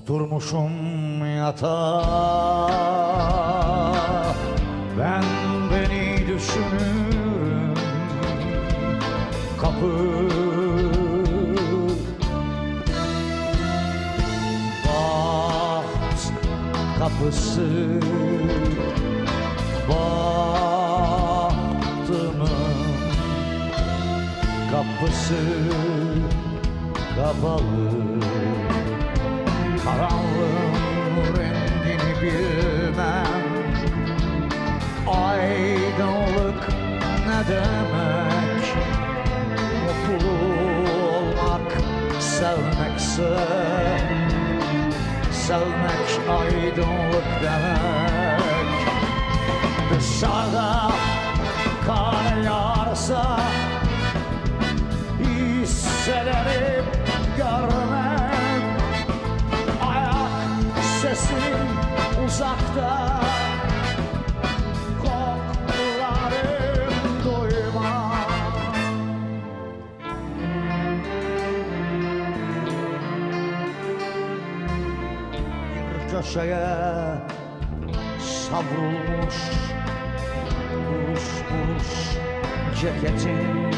Oturmuşum yatağa. Ben beni düşünürüm. Kapı. Baht kapısı. Bahtımın kapısı kapalı Karanlığın rengini bilmem. Aydınlık ne demek? Mutlu olmak sevmekse Sevmek aydınlık demek. Dışarıda kar yağarsa Sesin uzakta. Köşeye savrulmuş Buruş buruş ceketin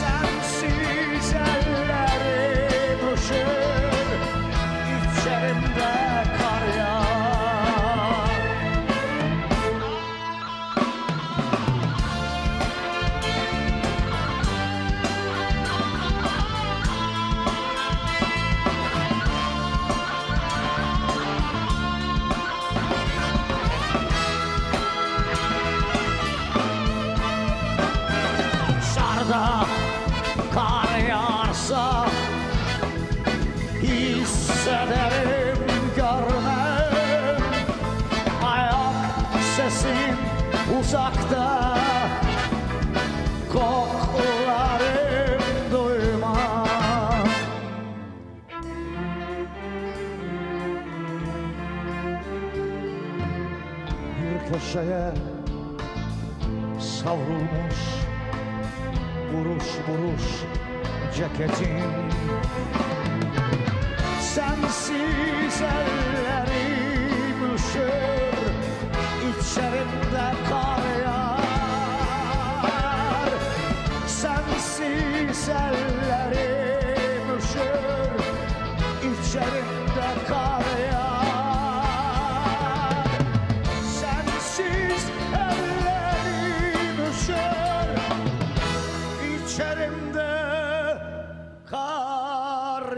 Sensiz ellerim üşür İçerimde Hissederim görmem Ayak sesin uzakta. Kokularım duymam Bir köşeye savrulmuş Buruş buruş ceketin Sensiz ellerim üşür İçerimde kar yağar. Sensiz ellerim üşür İçerimde kar yağar. Sensiz ellerim üşür İçerimde kar